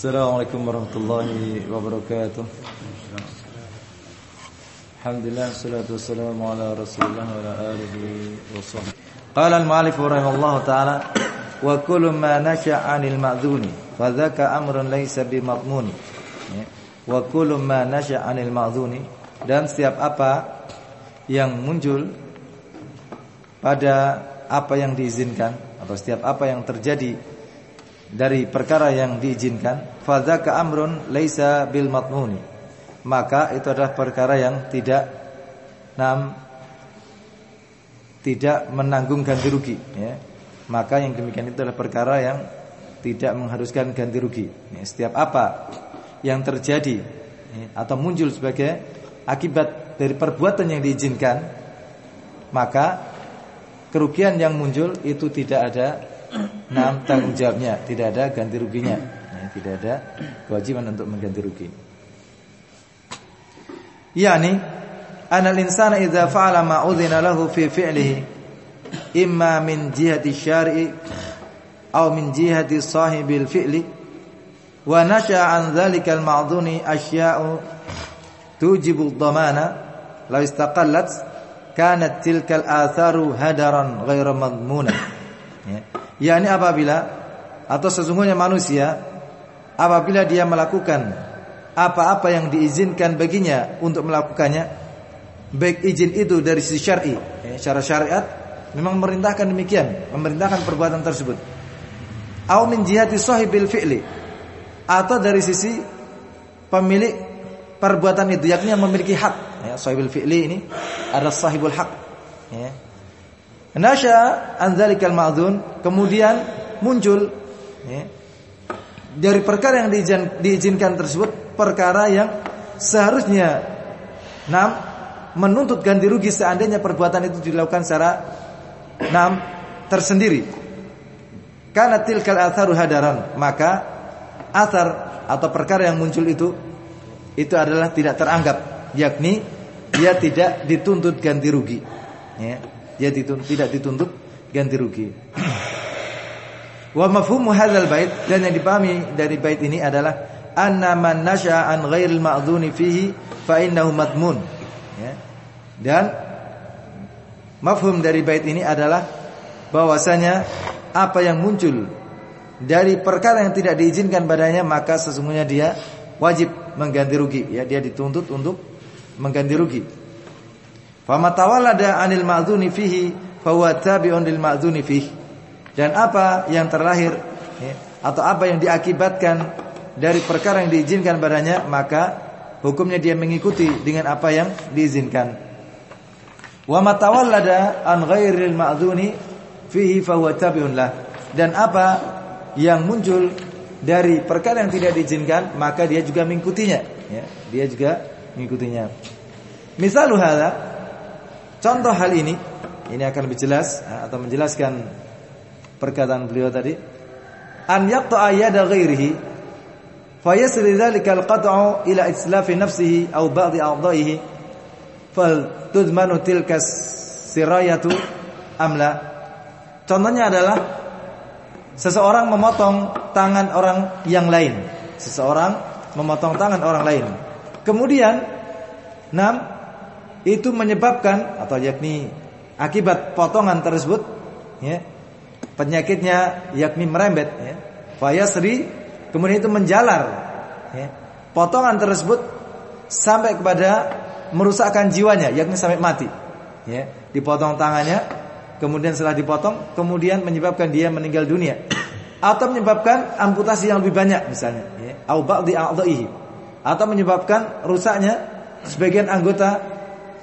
Assalamualaikum warahmatullahi wabarakatuh. Alhamdulillah salatu wassalamu ala Rasulillah wa ala alihi. Qala al-mu'allif rahimahullah ta'ala wa kullu ma nasha'a 'anil ma'dhuni fa amrun laysa bimadmuni. Ya. Wa kullu ma nasha'a 'anil ma'dhuni dan setiap apa yang muncul pada apa yang diizinkan atau setiap apa yang terjadi dari perkara yang diizinkan fadzaka amrun laisa bil matmuni maka itu adalah perkara yang tidak nam tidak menanggung ganti rugi ya. Maka yang demikian itu adalah perkara yang tidak mengharuskan ganti rugi ya, setiap apa yang terjadi ya, atau muncul sebagai akibat dari perbuatan yang diizinkan maka kerugian yang muncul itu tidak ada enam tanggung jawabnya, tidak ada ganti ruginya. Ya, tidak ada kewajiban untuk mengganti rugi. Yani anal insana idza fa'ala ma udhina lahu fi fi'lihi imma min jihati syar'i aw min jihati sahibil fi'li wa nasha'a an dhalika al-ma'dhuni asya'u tujibu ad-damana law istaqallat kanat tilkal atharu hadaran ghairu madmuna ya yakni apabila atau sesungguhnya manusia apabila dia melakukan apa-apa yang diizinkan baginya untuk melakukannya baik izin itu dari sisi syar'i ya, secara syariat memang memerintahkan demikian memerintahkan perbuatan tersebut. Au min jihati sahibil fi'li atau dari sisi pemilik perbuatan itu yakni yang memiliki hak. Ya sahibul fi'li ini adalah sahibul hak. Ya Nasya an dzalikal ma'dzun kemudian muncul ya, dari perkara yang diizin, diizinkan tersebut perkara yang seharusnya enam menuntut ganti rugi seandainya perbuatan itu dilakukan secara enam tersendiri. Karena tilkal atharu hadaran, maka athar atau perkara yang muncul itu itu adalah tidak teranggap, yakni dia tidak dituntut ganti rugi. Ya dia dituntut, tidak dituntut ganti rugi. Wa mafhumu hadzal bait dan yang dipahami dari bait ini adalah anna man an ghairil ma'dzuni fihi fa innahu madmun. Ya. Dan mafhum dari bait ini adalah bahwasanya apa yang muncul dari perkara yang tidak diizinkan padanya maka sesungguhnya dia wajib mengganti rugi ya dia dituntut untuk mengganti rugi Fama tawallada 'anil ma'dzuni fihi fahuwa tabi'un lil ma'dzuni fihi. Dan apa yang terlahir ya, atau apa yang diakibatkan dari perkara yang diizinkan padanya maka hukumnya dia mengikuti dengan apa yang diizinkan. Wa matawallada an ghairil ma'dzuni fihi fahuwa tabi'un lah. Dan apa yang muncul dari perkara yang tidak diizinkan maka dia juga mengikutinya ya, dia juga mengikutinya. Misalu hadza Contoh hal ini ini akan lebih jelas atau menjelaskan perkataan beliau tadi. An yaqta'a yada ghairihi fayasri dzalika al-qat'u ila islafi nafsihi aw ba'd a'dha'ihi fal tudmanu tilka sirayatu amla. Contohnya adalah seseorang memotong tangan orang yang lain. Seseorang memotong tangan orang lain. Kemudian enam itu menyebabkan atau yakni akibat potongan tersebut ya penyakitnya yakni merembet ya. Fayasri kemudian itu menjalar ya. Potongan tersebut sampai kepada merusakkan jiwanya yakni sampai mati ya. Dipotong tangannya kemudian setelah dipotong kemudian menyebabkan dia meninggal dunia. Atau menyebabkan amputasi yang lebih banyak misalnya ya. Au ba'di atau menyebabkan rusaknya sebagian anggota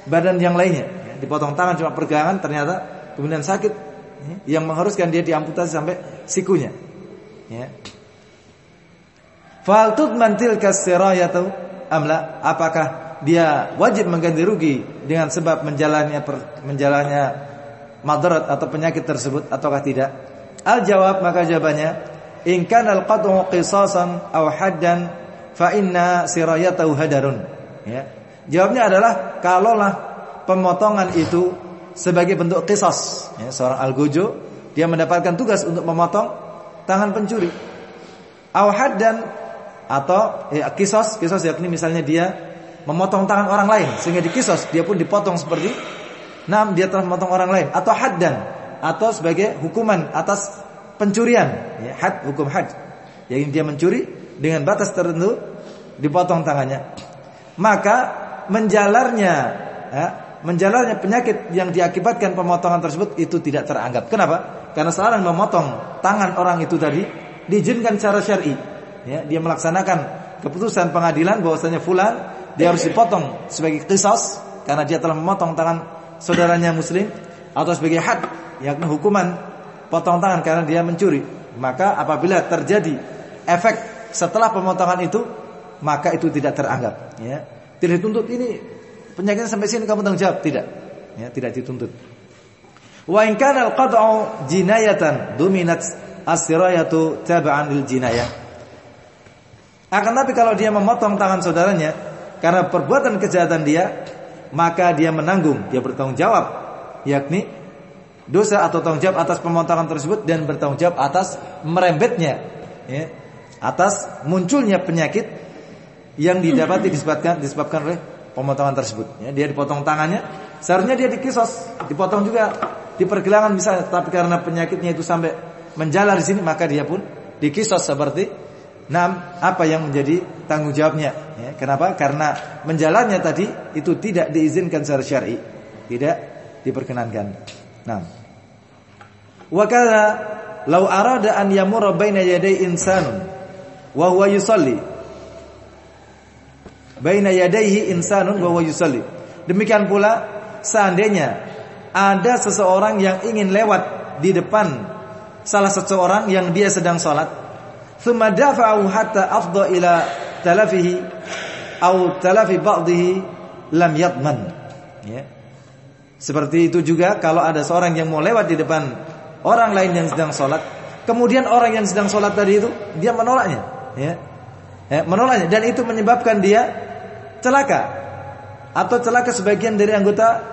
badan yang lainnya. Ya, dipotong tangan cuma pergelangan ternyata kemudian sakit ya, yang mengharuskan dia diamputasi sampai sikunya. Ya. Fal tudman tilka sirayatu amla? Apakah dia wajib mengganti rugi dengan sebab menjalannya per, menjalannya madarat atau penyakit tersebut ataukah tidak? Al jawab maka jawabannya in kana al qat'u qisasan aw haddan fa inna sirayatahu hadarun. Ya. Jawabnya adalah kalaulah pemotongan itu sebagai bentuk kisos. Ya, seorang algojo dia mendapatkan tugas untuk memotong tangan pencuri. Awhad dan atau ya, kisos, kisos yakni misalnya dia memotong tangan orang lain sehingga dikisos dia pun dipotong seperti nam dia telah memotong orang lain atau haddan atau sebagai hukuman atas pencurian ya, had hukum had yang dia mencuri dengan batas tertentu dipotong tangannya maka menjalarnya ya, menjalarnya penyakit yang diakibatkan pemotongan tersebut itu tidak teranggap. Kenapa? Karena seorang memotong tangan orang itu tadi diizinkan secara syar'i ya, dia melaksanakan keputusan pengadilan bahwasanya fulan dia harus dipotong sebagai kisos karena dia telah memotong tangan saudaranya muslim atau sebagai had yakni hukuman potong tangan karena dia mencuri. Maka apabila terjadi efek setelah pemotongan itu maka itu tidak teranggap ya tidak dituntut ini penyakitnya sampai sini kamu tanggung jawab? Tidak. Ya tidak dituntut. Wa in kana al-qad'u jinayatan dominat as-sirayatu tab'an lil jinayah. Akan tapi kalau dia memotong tangan saudaranya karena perbuatan kejahatan dia, maka dia menanggung, dia bertanggung jawab, yakni dosa atau tanggung jawab atas pemotongan tersebut dan bertanggung jawab atas merembetnya, ya, atas munculnya penyakit yang didapati disebabkan disebabkan oleh pemotongan tersebut. Ya, dia dipotong tangannya, seharusnya dia dikisos, dipotong juga di pergelangan misalnya, tapi karena penyakitnya itu sampai menjalar di sini, maka dia pun dikisos seperti Nah, apa yang menjadi tanggung jawabnya? Ya, kenapa? Karena menjalannya tadi itu tidak diizinkan secara syar'i, tidak diperkenankan. Nah, wakala lau arada an yamurra baina yaday insanun baina yadayhi insanun wa yusalli. Demikian pula seandainya ada seseorang yang ingin lewat di depan salah seseorang yang dia sedang sholat thumma dafa'u hatta afdha ila talafihi au talafi ba'dihi lam yatman ya. Seperti itu juga kalau ada seorang yang mau lewat di depan orang lain yang sedang sholat kemudian orang yang sedang sholat tadi itu dia menolaknya. Ya, ya menolaknya. Dan itu menyebabkan dia celaka atau celaka sebagian dari anggota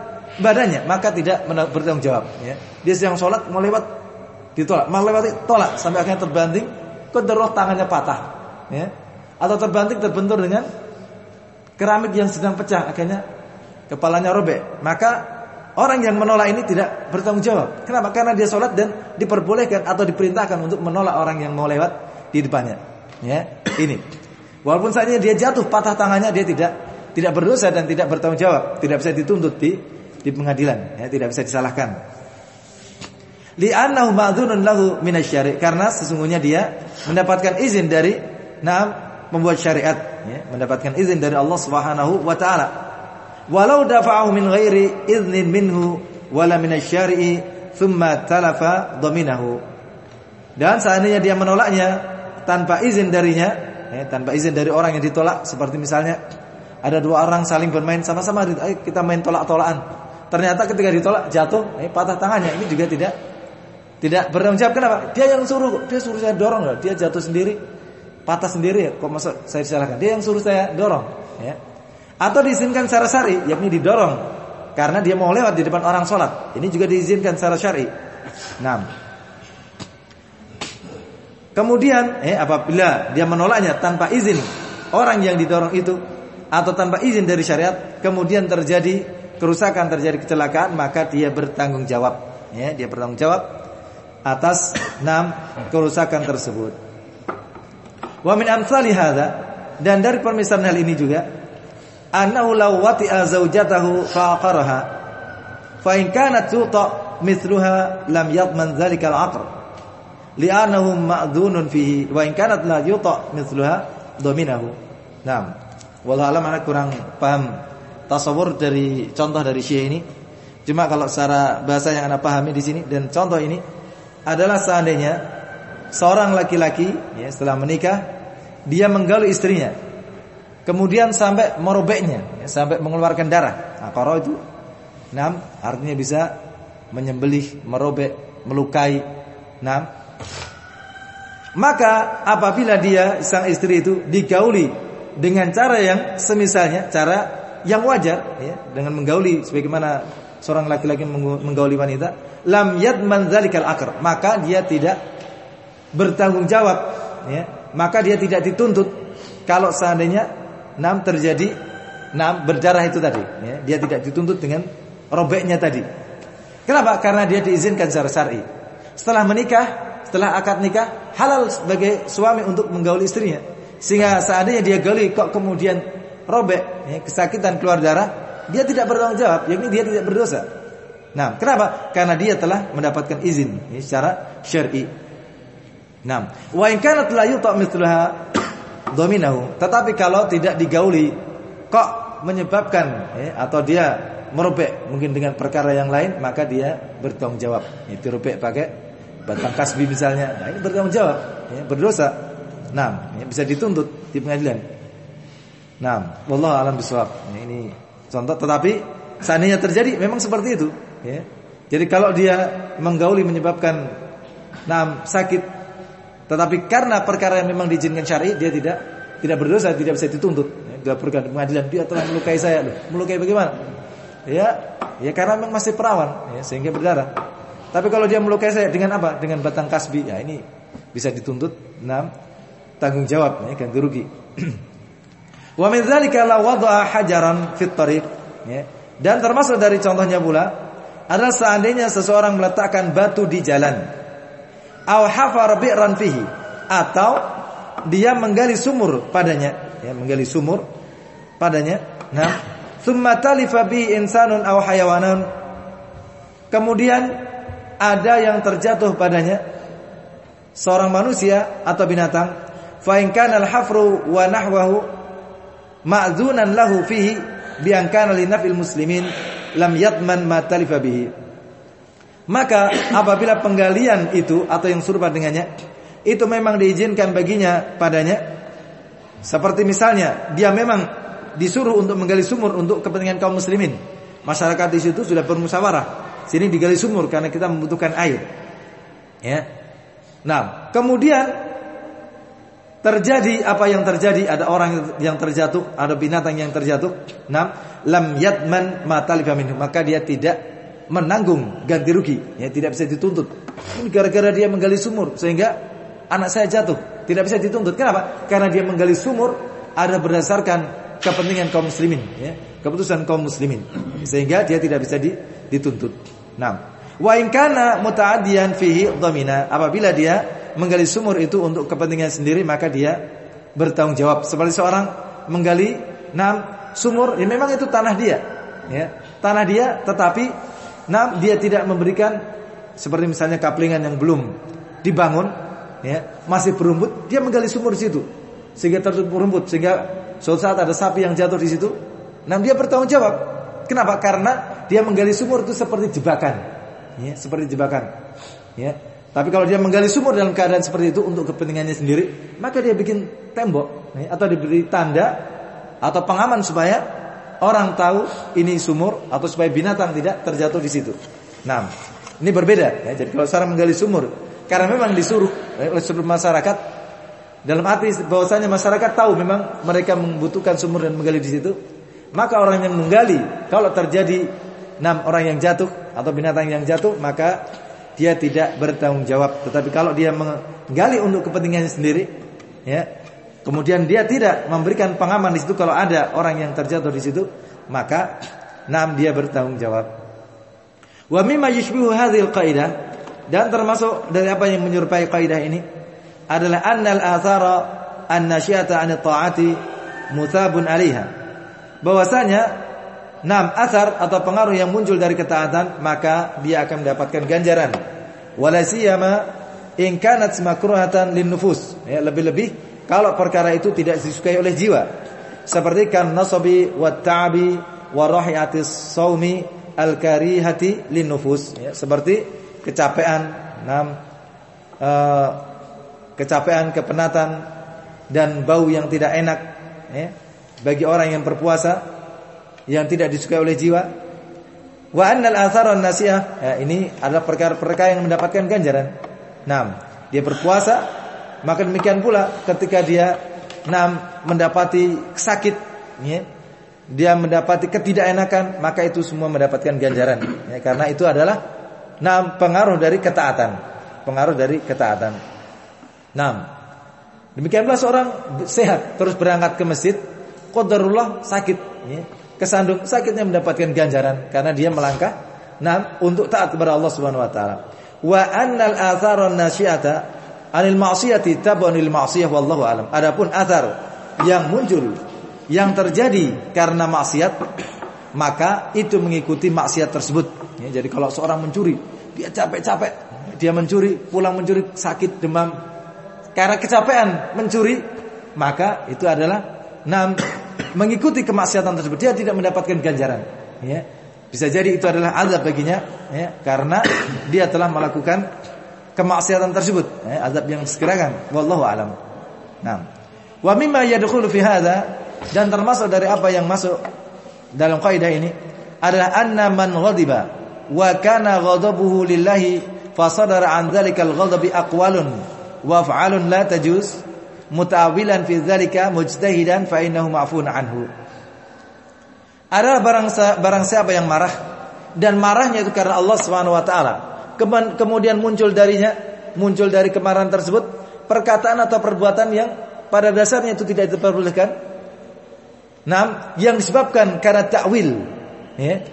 badannya maka tidak bertanggung jawab ya. dia sedang sholat mau lewat ditolak mau lewat tolak sampai akhirnya terbanting Kederoh tangannya patah, ya. Atau terbanting terbentur dengan keramik yang sedang pecah, akhirnya kepalanya robek. Maka orang yang menolak ini tidak bertanggung jawab. Kenapa? Karena dia sholat dan diperbolehkan atau diperintahkan untuk menolak orang yang mau lewat di depannya. Ya, ini. Walaupun saatnya dia jatuh patah tangannya, dia tidak tidak berdosa dan tidak bertanggung jawab, tidak bisa dituntut di di pengadilan, ya, tidak bisa disalahkan. Li'annahu ma'dzunun lahu minasyari' karena sesungguhnya dia mendapatkan izin dari nah membuat syariat. Ya, mendapatkan izin dari Allah Subhanahu wa taala. Walau dafa'ahu min ghairi iznin minhu wala minasyari'i thumma talafa dhaminahu dan seandainya dia menolaknya tanpa izin darinya ya, tanpa izin dari orang yang ditolak seperti misalnya ada dua orang saling bermain sama-sama kita main tolak-tolakan ternyata ketika ditolak jatuh eh, patah tangannya ini juga tidak tidak bertanggung jawab kenapa? Dia yang suruh, dia suruh saya dorong loh. Dia jatuh sendiri, patah sendiri ya. Kok masa saya disalahkan? Dia yang suruh saya dorong, ya. Atau diizinkan secara syar'i, yakni didorong karena dia mau lewat di depan orang sholat. Ini juga diizinkan secara syar'i. Nah, kemudian, eh, apabila dia menolaknya tanpa izin orang yang didorong itu atau tanpa izin dari syariat, kemudian terjadi kerusakan, terjadi kecelakaan, maka dia bertanggung jawab. Ya, dia bertanggung jawab atas enam kerusakan tersebut. Wa min amsali dan dari permisalan hal ini juga annahu law wati'a zaujatahu faqaraha fa in kanat tuta mithluha lam yadman dzalika al-aqr li'annahu ma'dhunun fihi wa in kanat la yuta mithluha dominahu. Naam. Wallahu alam ana kurang paham tasawur dari contoh dari Syekh ini. Cuma kalau secara bahasa yang anda pahami di sini dan contoh ini adalah seandainya seorang laki-laki ya, setelah menikah dia menggauli istrinya kemudian sampai merobeknya ya, sampai mengeluarkan darah nah, kalau itu enam artinya bisa menyembelih merobek melukai enam maka apabila dia sang istri itu digauli dengan cara yang semisalnya cara yang wajar ya, dengan menggauli sebagaimana seorang laki-laki menggauli wanita lam yadman dzalikal akar maka dia tidak bertanggung jawab ya maka dia tidak dituntut kalau seandainya enam terjadi enam berdarah itu tadi, ya, dia tidak dituntut dengan robeknya tadi. Kenapa? Karena dia diizinkan secara syar'i. Setelah menikah, setelah akad nikah, halal sebagai suami untuk menggauli istrinya. Sehingga seandainya dia gauli kok kemudian robek, ya, kesakitan keluar darah, dia tidak bertanggung jawab, yakni dia tidak berdosa. Nah, kenapa? Karena dia telah mendapatkan izin ya, secara syar'i. Nah, wa in kanat la yuta mithlaha dominahu. Tetapi kalau tidak digauli kok menyebabkan ya, atau dia merobek mungkin dengan perkara yang lain maka dia bertanggung jawab. Itu robek pakai batang kasbi misalnya. Nah, ini bertanggung jawab, ya, berdosa. Nah, ya, bisa dituntut di pengadilan. Nah, wallahu alam bisawab. Nah, ini contoh tetapi seandainya terjadi memang seperti itu, ya. Jadi kalau dia menggauli menyebabkan nah sakit tetapi karena perkara yang memang diizinkan syar'i dia tidak tidak berdosa, tidak bisa dituntut. Ya, dilaporkan pengadilan dia telah melukai saya loh. Melukai bagaimana? Ya, ya karena memang masih perawan ya, sehingga berdarah. Tapi kalau dia melukai saya dengan apa? Dengan batang kasbi, ya ini bisa dituntut enam tanggung jawab ya, ganti rugi. Wa min dzalika la wada'a hajaran fit tariq ya. Dan termasuk dari contohnya pula adalah seandainya seseorang meletakkan batu di jalan Au hafar bi'ran fihi atau dia menggali sumur padanya ya menggali sumur padanya nah thumma talifa insanun aw hayawanan kemudian ada yang terjatuh padanya seorang manusia atau binatang fa in kana al-hafru wa nahwahu ma'zunan lahu fihi bi an kana li naf'il muslimin lam yatman ma talifa bihi maka apabila penggalian itu atau yang serupa dengannya itu memang diizinkan baginya padanya seperti misalnya dia memang disuruh untuk menggali sumur untuk kepentingan kaum muslimin. Masyarakat di situ sudah bermusyawarah. Sini digali sumur karena kita membutuhkan air. Ya. Nah, kemudian terjadi apa yang terjadi ada orang yang terjatuh, ada binatang yang terjatuh. Nah, lam yatman ma maka dia tidak menanggung ganti rugi, ya tidak bisa dituntut. Ini gara-gara dia menggali sumur sehingga anak saya jatuh, tidak bisa dituntut. Kenapa? Karena dia menggali sumur ada berdasarkan kepentingan kaum muslimin, ya, keputusan kaum muslimin, sehingga dia tidak bisa dituntut. Nah, wa in kana fihi dhamina, apabila dia menggali sumur itu untuk kepentingan sendiri maka dia bertanggung jawab. Seperti seorang menggali enam sumur, ya memang itu tanah dia, ya. Tanah dia tetapi Nah, dia tidak memberikan seperti misalnya kaplingan yang belum dibangun, ya, masih berumput, dia menggali sumur di situ sehingga tertutup rumput sehingga suatu saat ada sapi yang jatuh di situ, nah dia bertanggung jawab. Kenapa? Karena dia menggali sumur itu seperti jebakan, ya, seperti jebakan, ya. Tapi kalau dia menggali sumur dalam keadaan seperti itu untuk kepentingannya sendiri, maka dia bikin tembok ya, atau diberi tanda atau pengaman supaya orang tahu ini sumur atau supaya binatang tidak terjatuh di situ. Nah, ini berbeda ya. Jadi kalau seorang menggali sumur karena memang disuruh oleh seluruh masyarakat dalam arti bahwasanya masyarakat tahu memang mereka membutuhkan sumur dan menggali di situ, maka orang yang menggali kalau terjadi enam orang yang jatuh atau binatang yang jatuh, maka dia tidak bertanggung jawab. Tetapi kalau dia menggali untuk kepentingannya sendiri, ya kemudian dia tidak memberikan pengaman di situ kalau ada orang yang terjatuh di situ, maka nam dia bertanggung jawab. Wa mimma yushbihu hadhil qaidah dan termasuk dari apa yang menyerupai kaidah ini adalah annal athara an-nasyiata an taati mutabun 'alaiha. Bahwasanya nam asar atau pengaruh yang muncul dari ketaatan maka dia akan mendapatkan ganjaran. Wala siyama in kanat makruhatan lin nufus. Ya, lebih-lebih kalau perkara itu tidak disukai oleh jiwa seperti kan nasabi wa ta'bi wa saumi al karihati lin nufus ya, seperti kecapean enam uh, kecapean kepenatan dan bau yang tidak enak ya, bagi orang yang berpuasa yang tidak disukai oleh jiwa wa annal athar nasiah ya, ini adalah perkara-perkara yang mendapatkan ganjaran. Nah, dia berpuasa maka demikian pula ketika dia nam mendapati sakit, ya, dia mendapati ketidakenakan, maka itu semua mendapatkan ganjaran. Ya, karena itu adalah nam pengaruh dari ketaatan, pengaruh dari ketaatan. Nam. Demikian pula seorang sehat terus berangkat ke masjid, qadarullah sakit, ya. Kesandung sakitnya mendapatkan ganjaran karena dia melangkah nah untuk taat kepada Allah Subhanahu wa taala. Wa annal atharan nasyiata anil ma'siyati tabunil ma'siyah wallahu alam. Adapun athar yang muncul yang terjadi karena maksiat maka itu mengikuti maksiat tersebut. Ya, jadi kalau seorang mencuri, dia capek-capek, dia mencuri, pulang mencuri sakit demam, karena kecapean mencuri, maka itu adalah nam mengikuti kemaksiatan tersebut dia tidak mendapatkan ganjaran. Ya. Bisa jadi itu adalah azab baginya, ya, karena dia telah melakukan kemaksiatan tersebut, ya, azab yang segerakan. Wallahu alam. Nah, wa mimma yadkhulu fi hadha dan termasuk dari apa yang masuk dalam kaidah ini adalah anna man ghadiba wa kana ghadabuhu lillahi fasadara an dzalikal ghadabi aqwalun wa af'alun la tajuz mutawilan fi dzalika mujtahidan fa innahu ma'fun anhu. Adalah barang barang siapa yang marah dan marahnya itu karena Allah Subhanahu wa taala. Kemudian muncul darinya muncul dari kemarahan tersebut perkataan atau perbuatan yang pada dasarnya itu tidak diperbolehkan. Nah, yang disebabkan karena takwil, ya.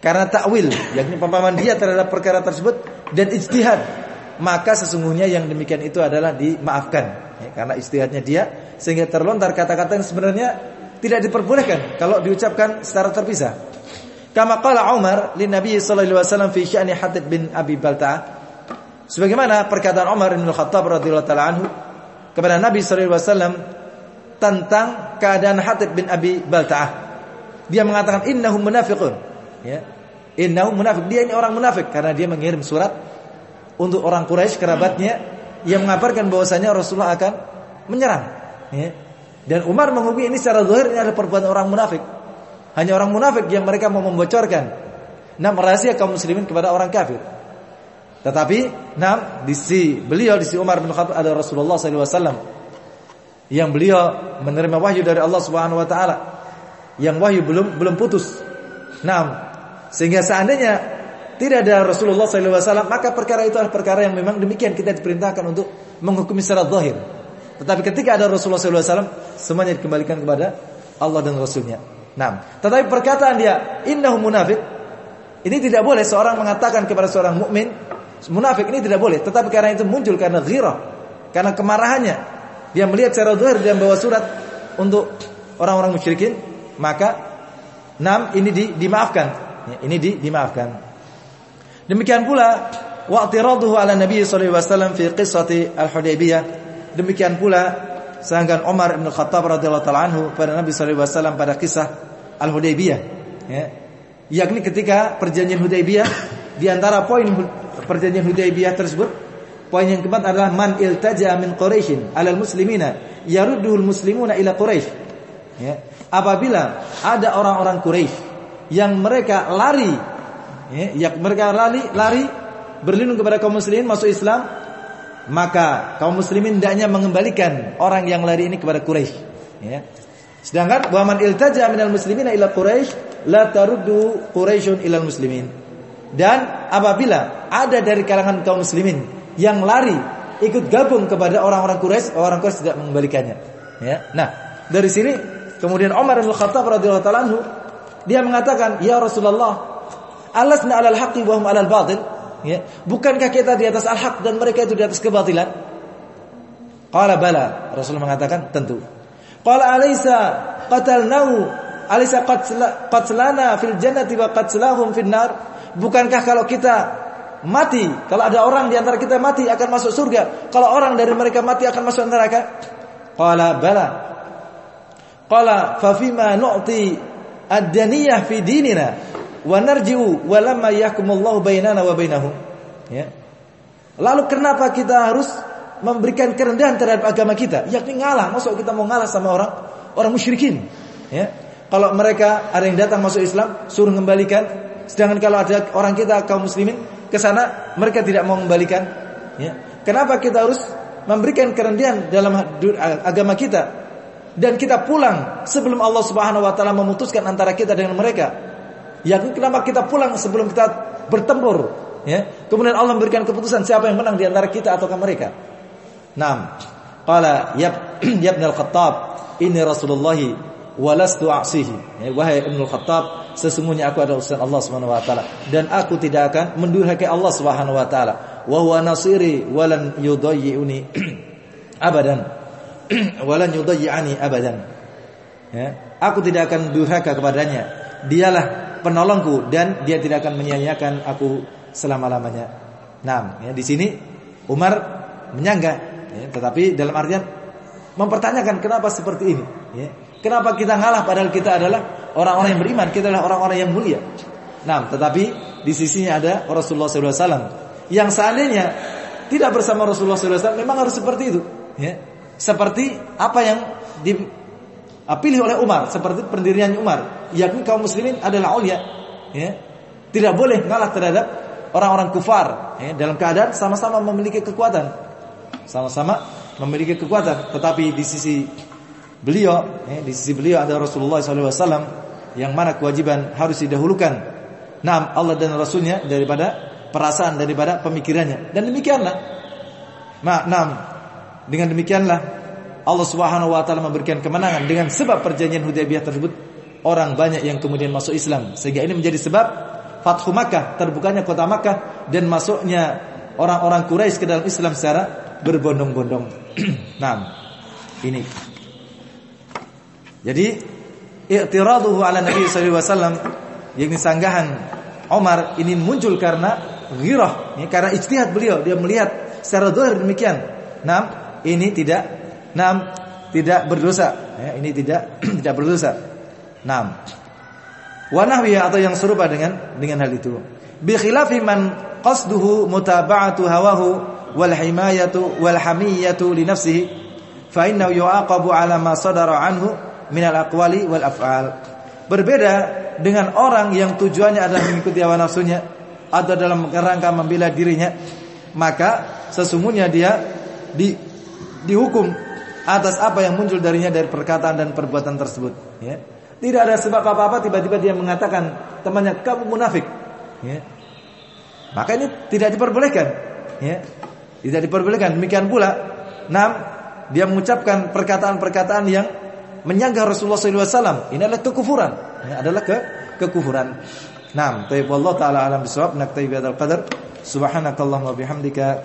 Karena takwil, yakni pemahaman dia terhadap perkara tersebut dan ijtihad, maka sesungguhnya yang demikian itu adalah dimaafkan, ya, karena ijtihadnya dia sehingga terlontar kata-kata yang sebenarnya tidak diperbolehkan kalau diucapkan secara terpisah. Kama qala Umar lin Nabi sallallahu alaihi wasallam fi sya'ni Hatib bin Abi Balta'ah. Sebagaimana perkataan Umar bin Khattab radhiyallahu taala anhu kepada Nabi sallallahu alaihi wasallam tentang keadaan Hatib bin Abi Balta'ah. Dia mengatakan innahum munafiqun. Ya. Innahum munafiq. Dia ini orang munafik karena dia mengirim surat untuk orang Quraisy kerabatnya yang mengabarkan bahwasanya Rasulullah akan menyerang. Ya. Dan Umar menghubungi ini secara zahir ini adalah perbuatan orang munafik. Hanya orang munafik yang mereka mau membocorkan enam rahasia kaum muslimin kepada orang kafir. Tetapi enam di si beliau di si Umar bin Khattab ada Rasulullah wasallam yang beliau menerima wahyu dari Allah Subhanahu wa taala yang wahyu belum belum putus. Nah, sehingga seandainya tidak ada Rasulullah SAW maka perkara itu adalah perkara yang memang demikian kita diperintahkan untuk menghukumi secara zahir. Tetapi ketika ada Rasulullah SAW semuanya dikembalikan kepada Allah dan Rasulnya. Nah, tetapi perkataan dia innahu munafik ini tidak boleh seorang mengatakan kepada seorang mukmin munafik ini tidak boleh. Tetapi karena itu muncul karena ghirah, karena kemarahannya, dia melihat secara zahir dan bawa surat untuk orang-orang musyrikin, maka enam ini di, dimaafkan. Ya, ini di, dimaafkan. Demikian pula wa'tiraduhu ala Nabi sallallahu alaihi wasallam fi qissati al-Hudaybiyah. Demikian pula sanggan Umar bin Khattab radhiyallahu taala anhu pada Nabi sallallahu alaihi wasallam pada kisah al-Hudaybiyah. Ya. Yakni ketika perjanjian Hudaybiyah di antara poin perjanjian Hudaybiyah tersebut Poin yang keempat adalah man iltaja min Quraisyin alal muslimina yarudduhul muslimuna ila Quraisy. Ya. Apabila ada orang-orang Quraisy yang mereka lari ya, yang mereka lari lari berlindung kepada kaum muslimin masuk Islam, maka kaum muslimin hendaknya mengembalikan orang yang lari ini kepada Quraisy. Ya. Sedangkan wa man iltaja minal muslimina ila Quraisy la taruddu Quraisyun ilal muslimin. Dan apabila ada dari kalangan kaum muslimin yang lari ikut gabung kepada orang-orang Quraisy, orang Quraisy tidak mengembalikannya. Ya. Nah, dari sini kemudian Umar bin Khattab radhiyallahu taala dia mengatakan, "Ya Rasulullah, alasna 'alal haqqi wa hum 'alal batil?" Ya. Bukankah kita di atas al-haq dan mereka itu di atas kebatilan? Qala bala. Rasul mengatakan, "Tentu." Qala alaysa qatalnahu alaysa qatlana fil jannati wa qatlahum fin nar? Bukankah kalau kita mati. Kalau ada orang di antara kita mati akan masuk surga. Kalau orang dari mereka mati akan masuk neraka. Qala bala. Qala fa fima nu'ti ad-daniyah fi dinina wa narji'u wa bainana wa bainahum. Ya. Lalu kenapa kita harus memberikan kerendahan terhadap agama kita? Yakni ngalah. Masuk kita mau ngalah sama orang orang musyrikin. Ya. Kalau mereka ada yang datang masuk Islam, suruh kembalikan. Sedangkan kalau ada orang kita kaum muslimin ke sana mereka tidak mau mengembalikan ya kenapa kita harus memberikan kerendian dalam agama kita dan kita pulang sebelum Allah Subhanahu wa taala memutuskan antara kita dengan mereka yakni kenapa kita pulang sebelum kita bertempur ya kemudian Allah memberikan keputusan siapa yang menang di antara kita ataukah mereka Naam qala yab yabn al-Khattab inni Rasulullah walastu a'sihi. Ya, wahai Ibnu Khattab, sesungguhnya aku adalah utusan Allah Subhanahu wa taala dan aku tidak akan mendurhakai Allah Subhanahu wa taala. Wa huwa nasiri walan yudayyi'uni abadan. walan yudayyi'ani abadan. Ya, aku tidak akan durhaka kepadanya. Dialah penolongku dan dia tidak akan menyia-nyiakan aku selama-lamanya. Nah, ya, di sini Umar menyangga, ya, tetapi dalam artian mempertanyakan kenapa seperti ini. Ya. Kenapa kita ngalah padahal kita adalah orang-orang yang beriman, kita adalah orang-orang yang mulia. Nah, tetapi di sisinya ada Rasulullah SAW yang seandainya tidak bersama Rasulullah SAW memang harus seperti itu. Ya. Seperti apa yang dipilih oleh Umar, seperti pendirian Umar, yakni kaum muslimin adalah ulia. Ya. Tidak boleh ngalah terhadap orang-orang kufar ya, dalam keadaan sama-sama memiliki kekuatan. Sama-sama memiliki kekuatan, tetapi di sisi beliau, eh, di sisi beliau ada Rasulullah SAW yang mana kewajiban harus didahulukan. Nam Allah dan Rasulnya daripada perasaan daripada pemikirannya. Dan demikianlah. Nah, nam dengan demikianlah Allah Subhanahu Wa Taala memberikan kemenangan dengan sebab perjanjian Hudaybiyah tersebut. Orang banyak yang kemudian masuk Islam. Sehingga ini menjadi sebab Fathu Makkah terbukanya kota Makkah dan masuknya orang-orang Quraisy ke dalam Islam secara berbondong-bondong. nah, ini. Jadi i'tiraduhu ala Nabi sallallahu alaihi wasallam sanggahan Umar ini muncul karena ghirah, ya, karena ijtihad beliau, dia melihat secara zahir demikian. Nam, ini tidak nam tidak berdosa, ya, ini tidak tidak berdosa. Nam. Wa atau yang serupa dengan dengan hal itu. Bi khilafi man qasduhu mutaba'atu hawahu wal himayatu wal hamiyatu li nafsihi fa innahu yu'aqabu ala ma sadara anhu minal aqwali wal af'al. Berbeda dengan orang yang tujuannya adalah mengikuti hawa nafsunya atau dalam kerangka membela dirinya, maka sesungguhnya dia di, dihukum atas apa yang muncul darinya dari perkataan dan perbuatan tersebut. Ya. Tidak ada sebab apa-apa tiba-tiba dia mengatakan temannya kamu munafik. Ya. Maka ini tidak diperbolehkan. Ya. Tidak diperbolehkan. Demikian pula, enam dia mengucapkan perkataan-perkataan yang menyanggah Rasulullah SAW. Ini adalah kekufuran. Ini adalah ke kekufuran. Naam, tayyib taala alam bisawab qadar. Subhanakallahumma bihamdika